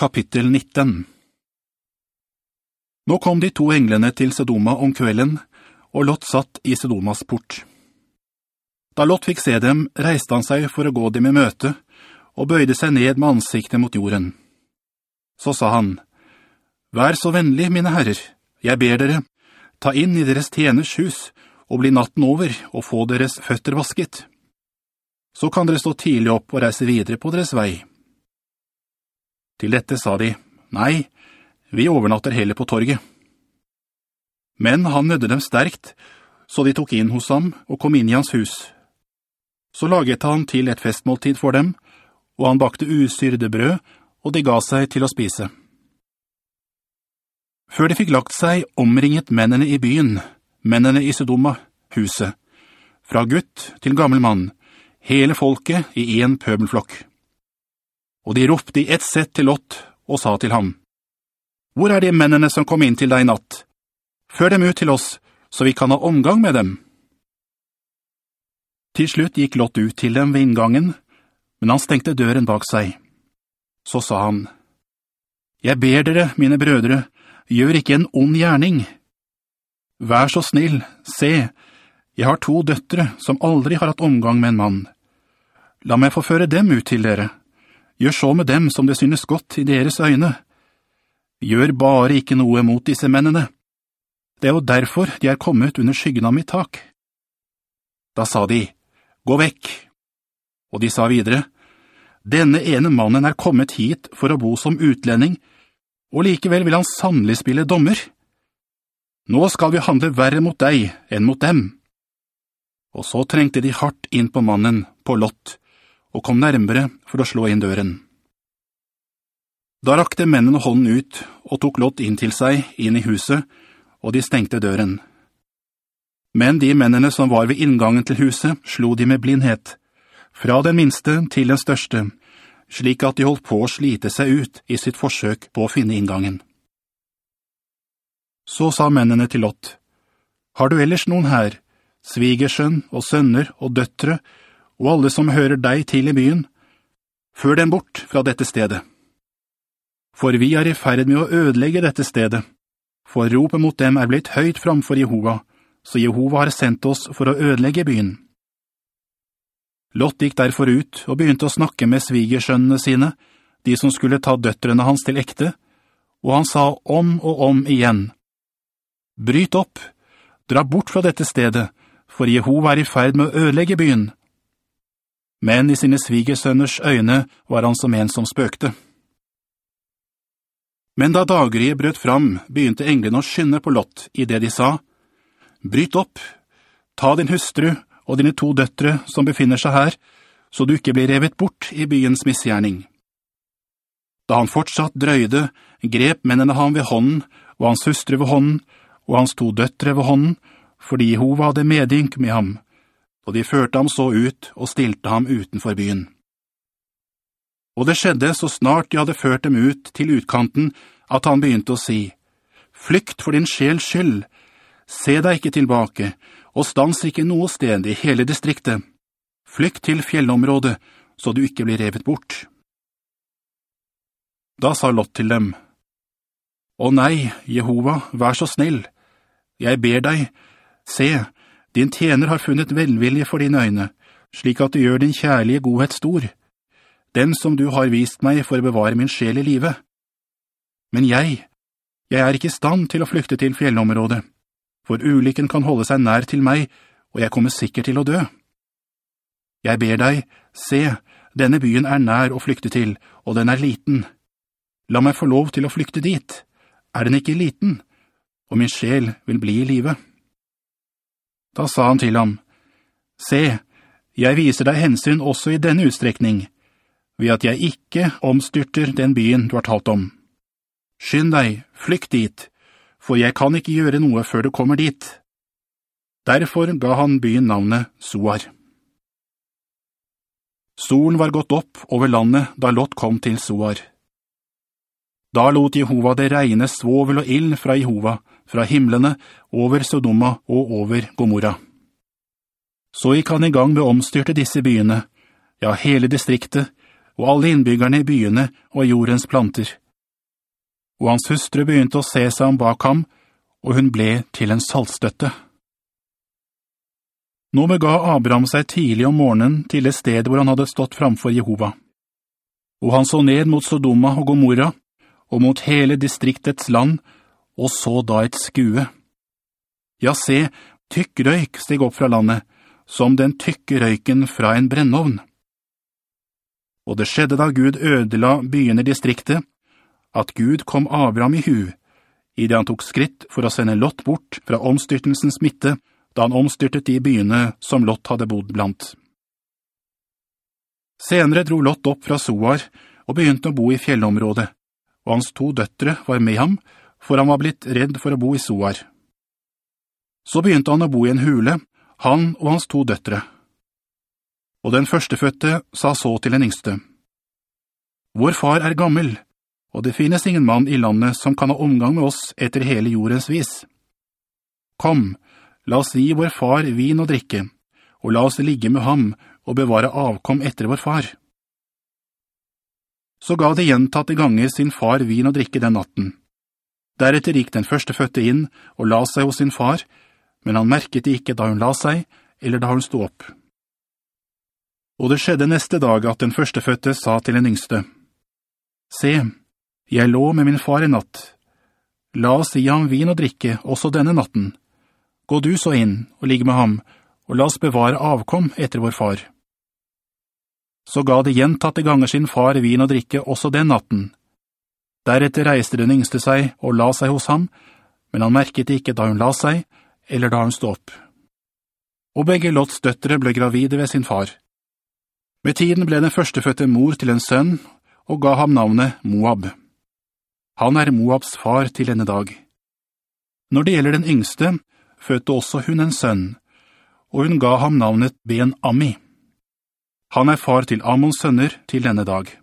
Kapittel 19 Nå kom de to englene til Sedoma om kvelden, og Lott satt i Sedomas port. Da Lott fikk se dem, reiste han seg for å gå dem i møte, og bøyde seg ned med ansiktet mot jorden. Så sa han, «Vær så vennlig, mine herrer, jeg ber dere, ta inn i deres tjeners hus, og bli natten over, og få deres føtter vasket. Så kan dere stå tidlig opp og reise videre på deres vei.» Til dette sa de, «Nei, vi overnatter heller på torget.» Men han nødde dem sterkt, så de tok inn hos ham og kom inn i hans hus. Så laget han til et festmåltid for dem, og han bakte usyrde brød, og de ga seg til å spise. Før de fikk lagt seg, omringet mennene i byen, mennene i Sodoma, huset, fra gutt til gammel mann, hele folket i en pøbelflokk. Og de ropte i ett sett til Lott og sa til ham, «Hvor er de mennene som kom inn til deg i natt? Før dem ut til oss, så vi kan ha omgang med dem.» Til slutt gikk Lott ut til dem ved inngangen, men han stengte døren bak seg. Så sa han, «Jeg ber dere, mine brødre, gjør ikke en ond gjerning. Vær så snill, se, jeg har to døttere som aldri har hatt omgang med en mann. La meg få føre dem ut til dere.» Gjør så med dem som det synes godt i deres øyne. Gjør bare ikke noe mot disse mennene. Det er jo derfor de er kommet under skyggen av mitt tak. Da sa de, gå vekk. Og de sa videre, denne ene mannen er kommet hit for å bo som utlending, og likevel vil han sannelig spille dommer. Nå skal vi handle verre mot deg enn mot dem. Og så trengte de hardt inn på mannen, på Lott, og kom nærmere for å slå inn døren. Da rakte mennene hånden ut og tok Lot inn til seg, inn i huset, og de stengte døren. Men de mennene som var ved inngangen til huset slo de med blindhet, fra den minste til den største, slik at de holdt på å slite seg ut i sitt forsøk på å finne inngangen. Så sa mennene til Lot, «Har du ellers noen her, svigersønn og sønner og døttre, og alle som hører deg til i byen, før dem bort fra dette stedet. For vi er i ferd med å ødelegge dette stedet, for ropet mot dem er blitt høyt framfor Jehova, så Jehova har sendt oss for å ødelegge byen. Lot gikk derfor ut og begynte å snakke med svigersønnene sine, de som skulle ta døtrene hans til ekte, og han sa om og om igjen, «Bryt opp, dra bort fra dette stedet, for Jehova er i ferd med å ødelegge byen.» Men i sine svigersønners øyne var han som en som spøkte. Men da dageriet brøt fram, begynte englene å skynde på Lott i det de sa, «Bryt opp, ta din hustru og dine to døtre som befinner seg her, så du ikke blir revet bort i byens misgjerning.» Da han fortsatt drøyde, grep mennene han ved hånden, og hans hustru ved hånden, og hans to døtre ved hånden, fordi Jehova hadde medynk med ham, og de førte ham så ut og stilte ham utenfor byen. Og det skjedde så snart de hadde ført dem ut til utkanten, at han begynte å si, «Flykt for din sjels skyld! Se deg ikke tilbake, og stans ikke noe sted i hele distriktet. Flykt til fjellområdet, så du ikke blir revet bort.» Da sa Lott til dem, «Å nei, Jehova, vær så snill! Jeg ber deg, se, din tjener har funnet velvilje for dine øyne, slik at du gjør din kjærlige godhet stor. Den som du har vist meg for å bevare min sjel i livet. Men jeg, jeg er ikke i stand til å flykte til fjellområdet, for ulykken kan holde seg nær til meg, og jeg kommer sikkert til å dø. Jeg ber deg, se, denne byen er nær å flykte til, og den er liten. La meg få lov til å flykte dit. Er den ikke liten? Og min sjel vil bli i livet. Da sa han til ham, «Se, jeg viser deg hensyn også i denne utstrekning, ved at jeg ikke omstyrter den byen du har talt om. Skynd deg, flykt dit, for jeg kan ikke gjøre noe før du kommer dit.» Derfor ga han byen navnet Soar. Solen var gått opp over landet da Lot kom til Soar. Da lot Jehova det regne svovel og ild fra Jehova, fra himmelene, over Sodoma og over Gomorra. Så gikk han i gang med å omstyrte disse byene, ja, hele distriktet, og alle innbyggerne i byene og jordens planter, og hans hustru begynte å se seg om bak ham, og hun ble til en saltstøtte. Nå bega Abraham seg tidlig om morgenen til det sted hvor han hadde stått framfor Jehova. Og han så ned mot Sodoma og Gomorra, og mot hele distriktets land, og så da et skue. Ja, se, tykk røyk steg opp fra landet, som den tykke røyken fra en brennovn. Og det skjedde da Gud ødela byene distriktet, at Gud kom Abraham i hu, i det han tok skritt for å sende Lott bort fra omstyrtelsens midte, da han omstyrtet de byene som Lott hadde bodd blant. Senere dro Lott opp fra Soar og begynte å bo i fjellområdet, og hans to døttere var med ham, for han var blitt redd for å bo i Soar. Så begynte han å bo i en hule, han og hans to døttere. Og den førsteføtte sa så til den yngste, «Vår far er gammel, og det finnes ingen mann i landet som kan ha omgang med oss etter hele jordens vis. Kom, La oss gi vår far vin og drikke, og la oss ligge med ham og bevare avkom etter vår far. Så ga de gjentatte ganger sin far vin og drikke den natten. Deretter gikk den førsteføtte inn og la seg hos sin far, men han merket det ikke da hun la seg, eller da hun stod opp. Og det skjedde neste dag at den førsteføtte sa til den yngste, «Se, jeg lå med min far i natt. La oss gi ham vin og drikke også denne natten.» Gå du så inn og ligg med ham, og la oss bevare avkom etter vår far. Så ga det gjentatte ganger sin far vin og drikke også den natten. Deretter reiste den yngste seg og la seg hos ham, men han merket ikke da hun la seg, eller da hun stod opp. Og begge Lots døttere ble gravide ved sin far. Med tiden ble den førstefødte mor til en sønn, og ga ham navnet Moab. Han er Moabs far til denne dag. Når det gjelder den yngste, fødte også hun en sønn, og hun ga ham navnet Ben Ami. Han er far til Amons sønner til denne dag.